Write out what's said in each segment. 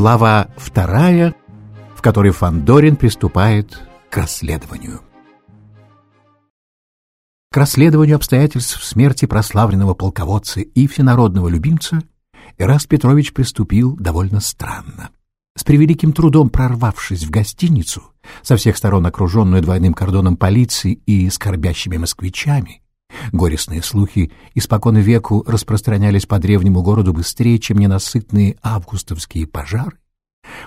Глава вторая, в которой Фандорин приступает к расследованию. К расследованию обстоятельств смерти прославленного полководца и всенародного любимца Эраст Петрович приступил довольно странно. С превеликим трудом прорвавшись в гостиницу, со всех сторон окруженную двойным кордоном полиции и скорбящими москвичами, горестные слухи испокон веку распространялись по древнему городу быстрее, чем ненасытные августовские пожары,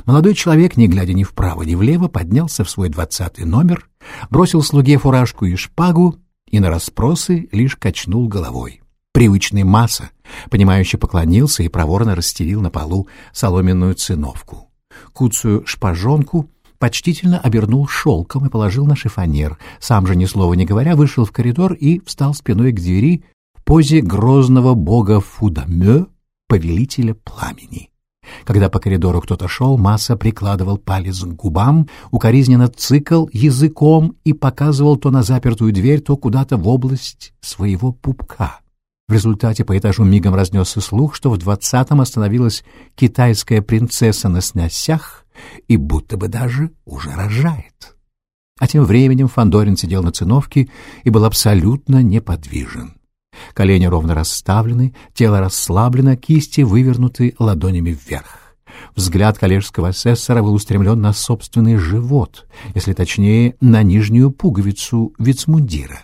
молодой человек, не глядя ни вправо, ни влево, поднялся в свой двадцатый номер, бросил слуге фуражку и шпагу и на расспросы лишь качнул головой. Привычный масса, понимающе поклонился и проворно расстелил на полу соломенную циновку. Куцую шпажонку почтительно обернул шелком и положил на шифонер. Сам же, ни слова не говоря, вышел в коридор и встал спиной к двери в позе грозного бога Фудамё, повелителя пламени. Когда по коридору кто-то шел, Масса прикладывал палец к губам, укоризненно цикал языком и показывал то на запертую дверь, то куда-то в область своего пупка. В результате по этажу мигом разнесся слух, что в двадцатом остановилась китайская принцесса на сносях и будто бы даже уже рожает. А тем временем Фандорин сидел на циновке и был абсолютно неподвижен. Колени ровно расставлены, тело расслаблено, кисти вывернуты ладонями вверх. Взгляд коллежского асессора был устремлен на собственный живот, если точнее, на нижнюю пуговицу вицмундира.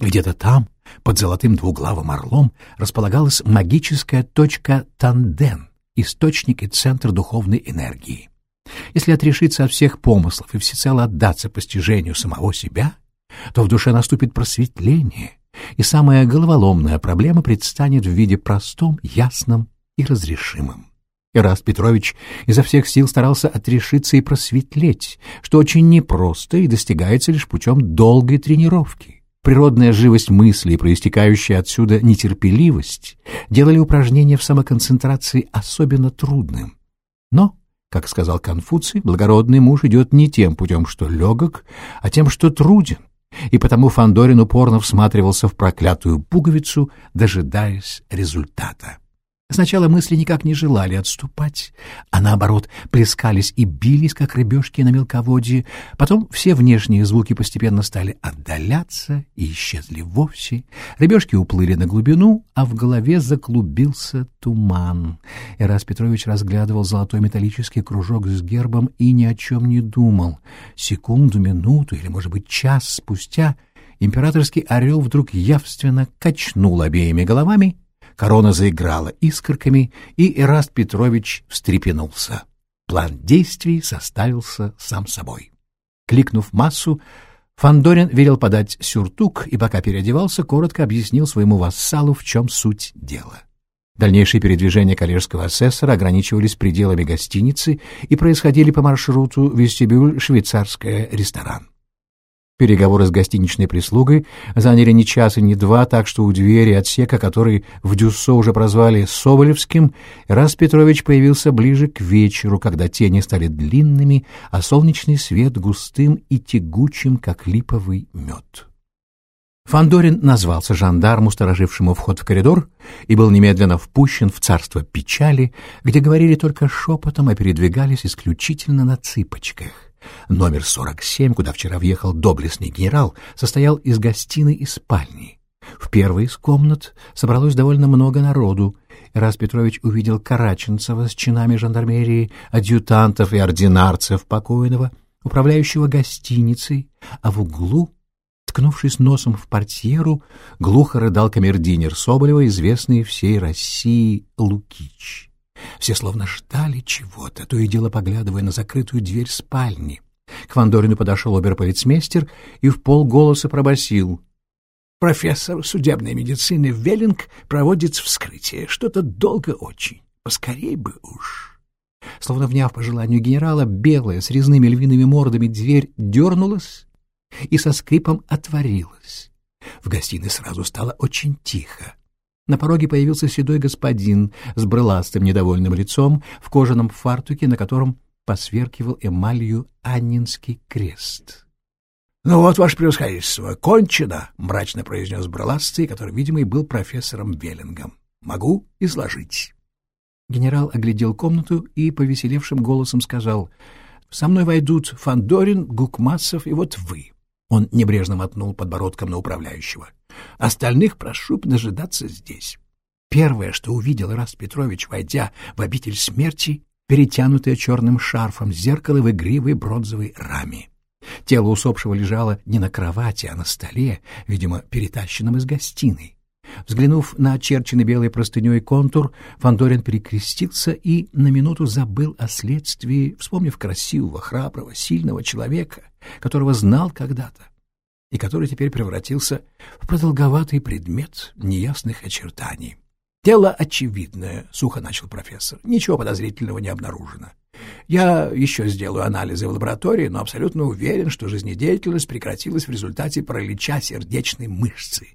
Где-то там, под золотым двуглавым орлом, располагалась магическая точка Танден, источник и центр духовной энергии. Если отрешиться от всех помыслов и всецело отдаться постижению самого себя, то в душе наступит просветление — и самая головоломная проблема предстанет в виде простом, ясном и разрешимым. Ираст Петрович изо всех сил старался отрешиться и просветлеть, что очень непросто и достигается лишь путем долгой тренировки. Природная живость мысли и проистекающая отсюда нетерпеливость делали упражнение в самоконцентрации особенно трудным. Но, как сказал Конфуций, благородный муж идет не тем путем, что легок, а тем, что труден, и потому Фандорин упорно всматривался в проклятую пуговицу, дожидаясь результата. Сначала мысли никак не желали отступать, а наоборот плескались и бились, как рыбешки на мелководье. Потом все внешние звуки постепенно стали отдаляться и исчезли вовсе. Рыбешки уплыли на глубину, а в голове заклубился туман. Ирас Петрович разглядывал золотой металлический кружок с гербом и ни о чем не думал. Секунду, минуту или, может быть, час спустя императорский орел вдруг явственно качнул обеими головами — Корона заиграла искорками, и Эраст Петрович встрепенулся. План действий составился сам собой. Кликнув массу, Фандорин велел подать сюртук и, пока переодевался, коротко объяснил своему вассалу, в чем суть дела. Дальнейшие передвижения коллежского асессора ограничивались пределами гостиницы и происходили по маршруту вестибюль «Швейцарская ресторан». Переговоры с гостиничной прислугой заняли ни час и ни два, так что у двери отсека, который в Дюссо уже прозвали Соболевским, раз Петрович появился ближе к вечеру, когда тени стали длинными, а солнечный свет густым и тягучим, как липовый мед. Фандорин назвался жандарму, сторожившему вход в коридор, и был немедленно впущен в царство печали, где говорили только шепотом, а передвигались исключительно на цыпочках. Номер 47, куда вчера въехал доблестный генерал, состоял из гостиной и спальни. В первой из комнат собралось довольно много народу. Раз Петрович увидел Караченцева с чинами жандармерии, адъютантов и ординарцев покойного, управляющего гостиницей, а в углу, ткнувшись носом в портьеру, глухо рыдал камердинер Соболева, известный всей России Лукич. Все словно ждали чего-то, то и дело поглядывая на закрытую дверь спальни. К Вандорину подошел оберполицмейстер и в полголоса пробасил: «Профессор судебной медицины Веллинг проводит вскрытие. Что-то долго очень. Поскорей бы уж». Словно вняв по желанию генерала, белая с резными львиными мордами дверь дернулась и со скрипом отворилась. В гостиной сразу стало очень тихо. На пороге появился седой господин с брыластым недовольным лицом в кожаном фартуке, на котором посверкивал эмалью Аннинский крест. — Ну вот, ваше превосходительство, кончено, — мрачно произнес брыластый, который, видимо, и был профессором Веллингом. — Могу изложить. Генерал оглядел комнату и повеселевшим голосом сказал, «Со мной войдут Фандорин, Гукмасов и вот вы». Он небрежно мотнул подбородком на управляющего. «Остальных прошу дожидаться здесь». Первое, что увидел Раст Петрович, войдя в обитель смерти, перетянутое черным шарфом зеркало в игривой бронзовой раме. Тело усопшего лежало не на кровати, а на столе, видимо, перетащенном из гостиной. Взглянув на очерченный белой простыней контур, Фандорин перекрестился и на минуту забыл о следствии, вспомнив красивого, храброго, сильного человека, которого знал когда-то, и который теперь превратился в продолговатый предмет неясных очертаний. «Дело очевидное», — сухо начал профессор. «Ничего подозрительного не обнаружено. Я еще сделаю анализы в лаборатории, но абсолютно уверен, что жизнедеятельность прекратилась в результате паралича сердечной мышцы.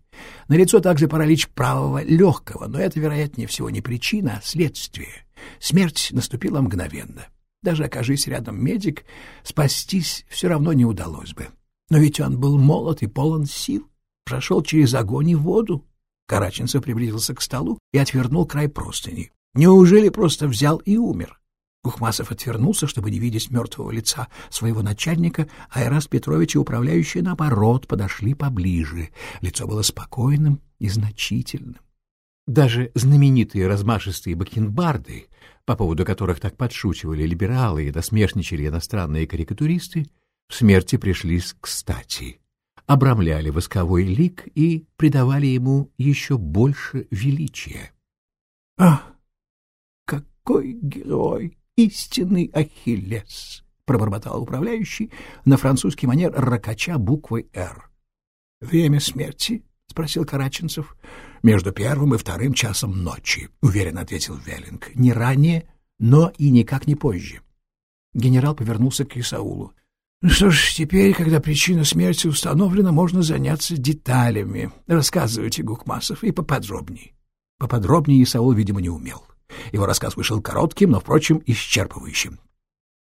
Налицо также паралич правого легкого, но это, вероятнее всего, не причина, а следствие. Смерть наступила мгновенно. Даже окажись рядом медик, спастись все равно не удалось бы. Но ведь он был молод и полон сил, прошел через огонь и воду. Караченцев приблизился к столу и отвернул край простыни. Неужели просто взял и умер? Кухмасов отвернулся, чтобы не видеть мертвого лица своего начальника, а Ирас Петрович и управляющий, наоборот, подошли поближе. Лицо было спокойным и значительным. Даже знаменитые размашистые бакенбарды, по поводу которых так подшучивали либералы и досмешничали иностранные карикатуристы, в смерти пришлись кстати, обрамляли восковой лик и придавали ему еще больше величия. — Ах, какой герой! истинный Ахиллес, — пробормотал управляющий на французский манер ракача буквой «Р». — Время смерти? — спросил Караченцев. — Между первым и вторым часом ночи, — уверенно ответил Веллинг. — Не ранее, но и никак не позже. Генерал повернулся к Исаулу. — Что ж, теперь, когда причина смерти установлена, можно заняться деталями. Рассказывайте, Гукмасов, и поподробней. Поподробнее Исаул, видимо, не умел. — его рассказ вышел коротким, но, впрочем, исчерпывающим.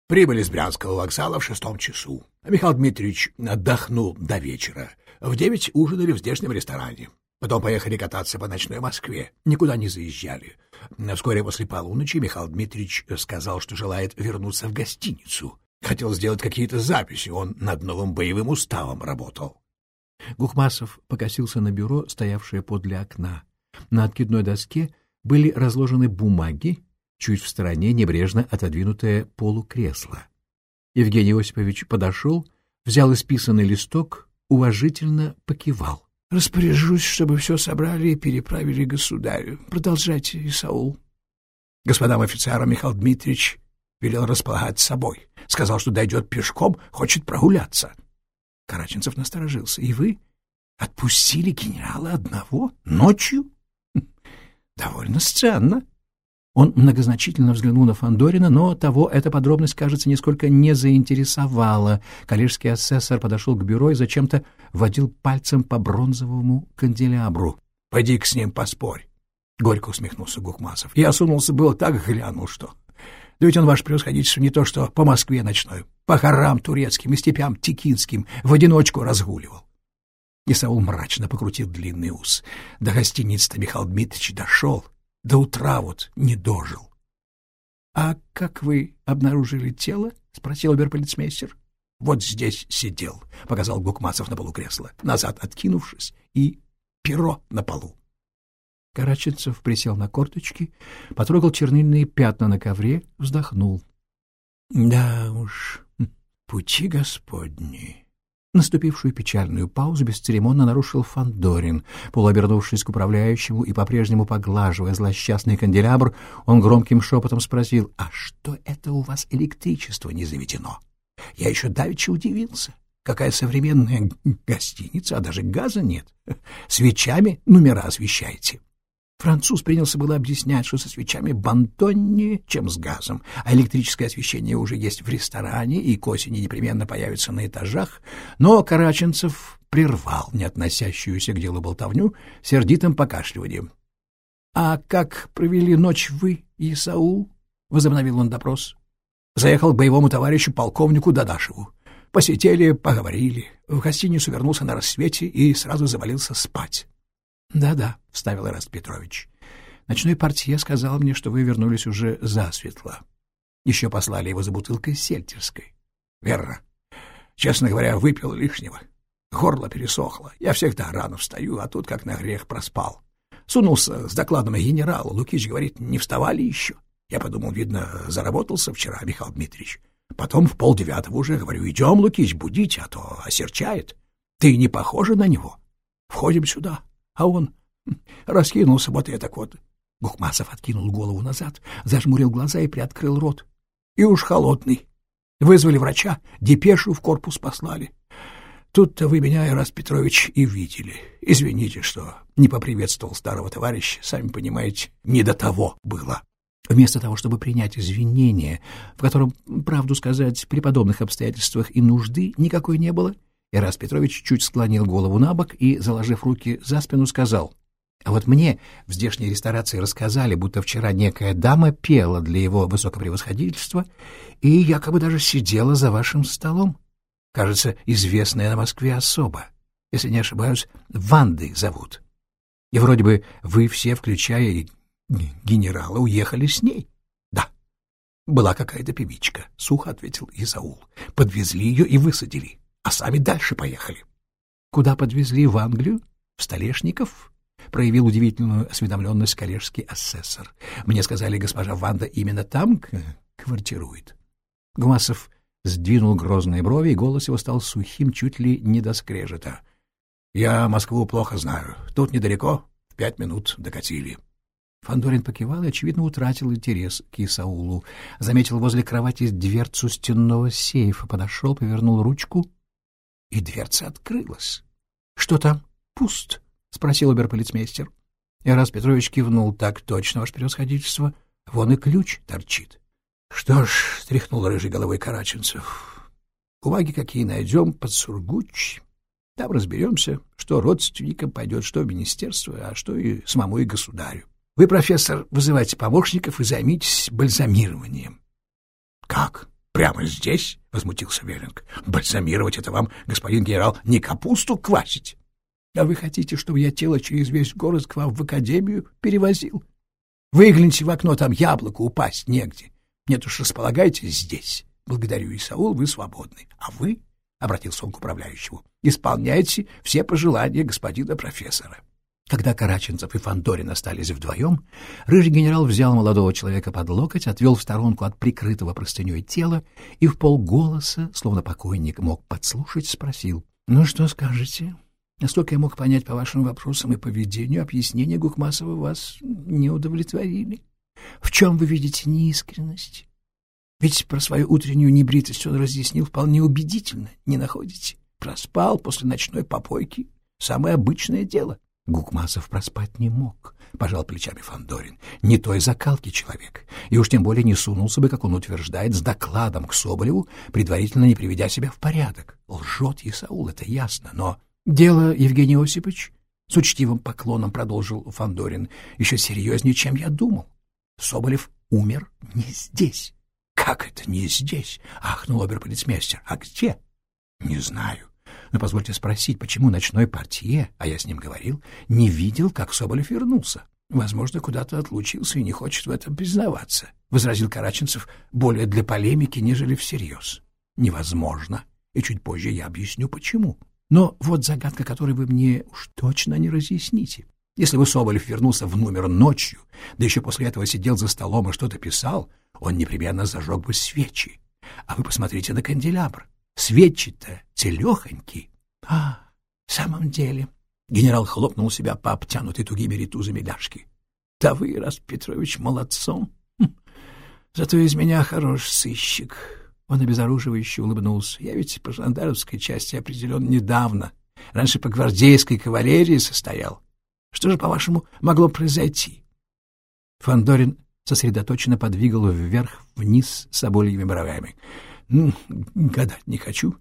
Прибыли с Брянского вокзала в шестом часу. Михаил Дмитриевич отдохнул до вечера. В девять ужинали в здешнем ресторане. Потом поехали кататься по ночной Москве. Никуда не заезжали. Вскоре после полуночи Михаил Дмитриевич сказал, что желает вернуться в гостиницу. Хотел сделать какие-то записи. Он над новым боевым уставом работал. Гухмасов покосился на бюро, стоявшее подле окна. На откидной доске были разложены бумаги, чуть в стороне небрежно отодвинутое полукресло. Евгений Осипович подошел, взял исписанный листок, уважительно покивал. — Распоряжусь, чтобы все собрали и переправили государю. Продолжайте, Исаул. Господам офицерам Михаил Дмитриевич велел располагать собой. Сказал, что дойдет пешком, хочет прогуляться. Караченцев насторожился. — И вы отпустили генерала одного ночью? Довольно странно. Он многозначительно взглянул на Фандорина, но того эта подробность, кажется, нисколько не заинтересовала. Коллежский асессор подошел к бюро и зачем-то водил пальцем по бронзовому канделябру. — Пойди-ка с ним поспорь. Горько усмехнулся Гухмасов. Я сунулся было так, глянул, что... Да ведь он, ваше превосходительство, не то что по Москве ночной, по хорам турецким и степям текинским в одиночку разгуливал. Исаул мрачно покрутил длинный ус. До гостиницы-то Михаил Дмитриевич дошел, до утра вот не дожил. — А как вы обнаружили тело? — спросил оберполицмейстер. — Вот здесь сидел, — показал Гукмасов на полу кресла, назад откинувшись, и перо на полу. Караченцев присел на корточки, потрогал чернильные пятна на ковре, вздохнул. — Да уж, пути Господни! Наступившую печальную паузу бесцеремонно нарушил Фандорин. Полуобернувшись к управляющему и по-прежнему поглаживая злосчастный канделябр, он громким шепотом спросил, «А что это у вас электричество не заведено?» Я еще давеча удивился. Какая современная гостиница, а даже газа нет. Свечами номера освещаете. Француз принялся было объяснять, что со свечами бантоннее, чем с газом, а электрическое освещение уже есть в ресторане и к осени непременно появится на этажах, но Караченцев прервал не относящуюся к делу болтовню сердитым покашливанием. — А как провели ночь вы, Исаул? — возобновил он допрос. — Заехал к боевому товарищу полковнику Дадашеву. Посетили, поговорили. В гостиницу вернулся на рассвете и сразу завалился спать. «Да-да», — вставил Ираст Петрович. Ночной портье сказал мне, что вы вернулись уже засветло. Еще послали его за бутылкой сельтерской. — Верно. Честно говоря, выпил лишнего. Горло пересохло. Я всегда рано встаю, а тут как на грех проспал. Сунулся с докладом генералу. Лукич говорит, не вставали еще. Я подумал, видно, заработался вчера Михаил Дмитриевич. Потом в полдевятого уже говорю, идем, Лукич, будить, а то осерчает. Ты не похожа на него. Входим сюда, а он раскинулся вот так вот. Бухмасов откинул голову назад, зажмурил глаза и приоткрыл рот. И уж холодный. Вызвали врача, депешу в корпус послали. Тут-то вы меня, Ирас Петрович, и видели. Извините, что не поприветствовал старого товарища. Сами понимаете, не до того было. Вместо того, чтобы принять извинения, в котором, правду сказать, при подобных обстоятельствах и нужды никакой не было, Ирас Петрович чуть склонил голову на бок и, заложив руки за спину, сказал, «А вот мне в здешней ресторации рассказали, будто вчера некая дама пела для его высокопревосходительства и якобы даже сидела за вашим столом. Кажется, известная на Москве особа. Если не ошибаюсь, Вандой зовут. И вроде бы вы все, включая генерала уехали с ней. — Да, была какая-то певичка, — сухо ответил Исаул. Подвезли ее и высадили, а сами дальше поехали. — Куда подвезли? В Англию? В Столешников? — проявил удивительную осведомленность коллежский асессор. Мне сказали, госпожа Ванда именно там квартирует. Гумасов сдвинул грозные брови, и голос его стал сухим, чуть ли не до скрежета. — Я Москву плохо знаю. Тут недалеко, в пять минут докатили. Фандорин покивал и, очевидно, утратил интерес к Исаулу. Заметил возле кровати дверцу стенного сейфа, подошел, повернул ручку, и дверца открылась. — Что там? Пуст? — спросил оберполицмейстер. Ирас Петрович кивнул. — Так точно, ваше превосходительство. Вон и ключ торчит. — Что ж, — стряхнул рыжий головой Караченцев, — бумаги какие найдем под Сургуч. Там разберемся, что родственникам пойдет, что в министерство, а что и самому и государю. Вы, профессор, вызывайте помощников и займитесь бальзамированием. — Как? Прямо здесь? — возмутился Веллинг. — Бальзамировать это вам, господин генерал, не капусту квасить. — А вы хотите, чтобы я тело через весь город к вам в академию перевозил? Выгляните в окно, там яблоко упасть негде. Нет уж, располагайтесь здесь. Благодарю, Исаул, вы свободны. А вы, — обратился он к управляющему, — исполняйте все пожелания господина профессора. Когда Караченцев и Фандорин остались вдвоем, рыжий генерал взял молодого человека под локоть, отвел в сторонку от прикрытого простыней тела и в полголоса, словно покойник мог подслушать, спросил. — Ну, что скажете? Насколько я мог понять по вашим вопросам и поведению, объяснения Гукмасова вас не удовлетворили. В чем вы видите неискренность? Ведь про свою утреннюю небритость он разъяснил вполне убедительно, не находите? Проспал после ночной попойки. Самое обычное дело. Гукмасов проспать не мог, — пожал плечами Фандорин. Не той закалки человек, и уж тем более не сунулся бы, как он утверждает, с докладом к Соболеву, предварительно не приведя себя в порядок. Лжет Исаул, это ясно, но... Дело, Евгений Осипович, — с учтивым поклоном продолжил Фандорин, — еще серьезнее, чем я думал. Соболев умер не здесь. — Как это не здесь? — ахнул оберполицмейстер. — А где? — Не знаю. Но позвольте спросить, почему ночной портье, а я с ним говорил, не видел, как Соболев вернулся? Возможно, куда-то отлучился и не хочет в этом признаваться, — возразил Караченцев более для полемики, нежели всерьез. Невозможно, и чуть позже я объясню, почему. Но вот загадка, которую вы мне уж точно не разъясните. Если бы Соболев вернулся в номер ночью, да еще после этого сидел за столом и что-то писал, он непременно зажег бы свечи. А вы посмотрите на канделябр. Свечи-то целехоньки. А, в самом деле... Генерал хлопнул себя по обтянутой тугими ритузами ляжки. — Да вы, Ирас Петрович, молодцом. Хм. Зато из меня хорош сыщик. Он обезоруживающе улыбнулся. Я ведь по жандармской части определен недавно. Раньше по гвардейской кавалерии состоял. Что же, по-вашему, могло произойти? Фандорин сосредоточенно подвигал вверх-вниз собольями бровями. Гадать не хочу.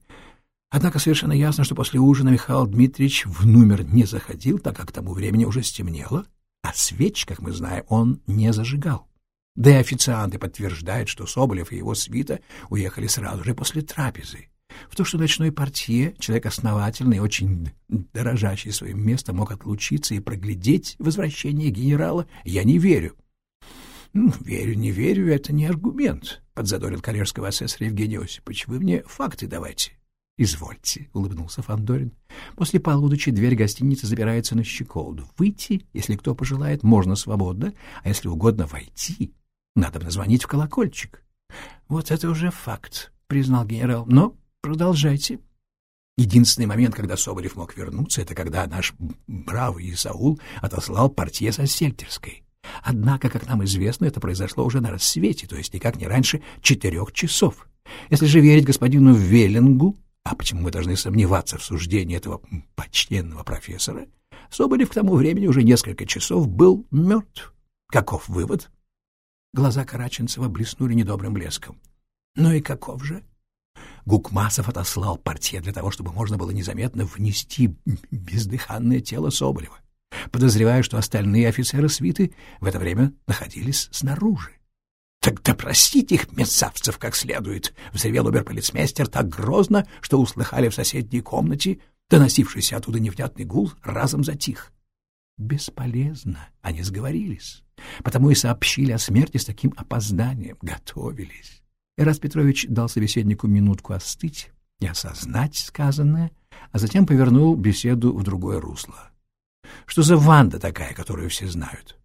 Однако совершенно ясно, что после ужина Михаил Дмитриевич в номер не заходил, так как к тому времени уже стемнело, а свеч, как мы знаем, он не зажигал. Да и официанты подтверждают, что Соболев и его свита уехали сразу же после трапезы. В то, что ночной портье, человек основательный, очень дорожащий своим местом, мог отлучиться и проглядеть возвращение генерала, я не верю. Ну, верю, не верю, это не аргумент, — подзадорил коллежского асессора Евгений Осипович. Вы мне факты давайте. — Извольте, — улыбнулся Фандорин. После полудочи дверь гостиницы запирается на щеколду. Выйти, если кто пожелает, можно свободно, а если угодно войти, надо назвонить в колокольчик. — Вот это уже факт, — признал генерал. — Но продолжайте. Единственный момент, когда Соболев мог вернуться, это когда наш бравый Исаул отослал портье со Сельтерской. Однако, как нам известно, это произошло уже на рассвете, то есть никак не раньше четырех часов. Если же верить господину Веллингу, а почему мы должны сомневаться в суждении этого почтенного профессора? Соболев к тому времени уже несколько часов был мертв. Каков вывод? Глаза Караченцева блеснули недобрым блеском. Ну и каков же? Гукмасов отослал портье для того, чтобы можно было незаметно внести бездыханное тело Соболева. Подозреваю, что остальные офицеры свиты в это время находились снаружи. Так допросите их, мерзавцев, как следует, — взревел оберполицмейстер так грозно, что услыхали в соседней комнате, доносившийся оттуда невнятный гул, разом затих. Бесполезно, они сговорились, потому и сообщили о смерти с таким опозданием, готовились. Ирас Петрович дал собеседнику минутку остыть и осознать сказанное, а затем повернул беседу в другое русло. Что за Ванда такая, которую все знают?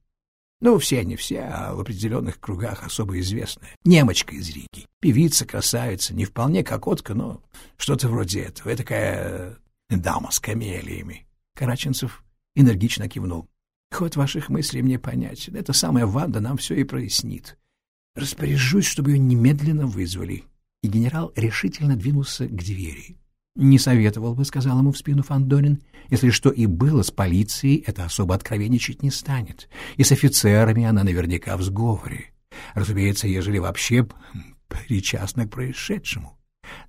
Ну, все не все, а в определенных кругах особо известная. Немочка из Риги. Певица, красавица, не вполне кокотка, но что-то вроде этого. Это такая дама с камелиями. Караченцев энергично кивнул. Ход ваших мыслей мне понятен. Эта самая Ванда нам все и прояснит. Распоряжусь, чтобы ее немедленно вызвали. И генерал решительно двинулся к двери. «Не советовал бы», — сказал ему в спину Фандорин. «Если что и было с полицией, это особо откровенничать не станет. И с офицерами она наверняка в сговоре. Разумеется, ежели вообще причастна к происшедшему.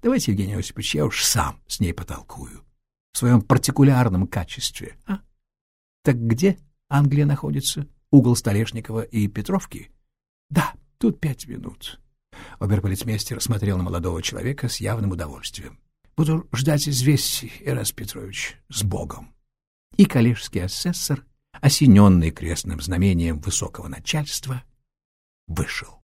Давайте, Евгений Осипович, я уж сам с ней потолкую. В своем партикулярном качестве. А? Так где Англия находится? Угол Столешникова и Петровки? Да, тут пять минут». Оберполицмейстер смотрел на молодого человека с явным удовольствием. Буду ждать известий, Ирас Петрович, с Богом. И коллежский асессор, осененный крестным знамением высокого начальства, вышел.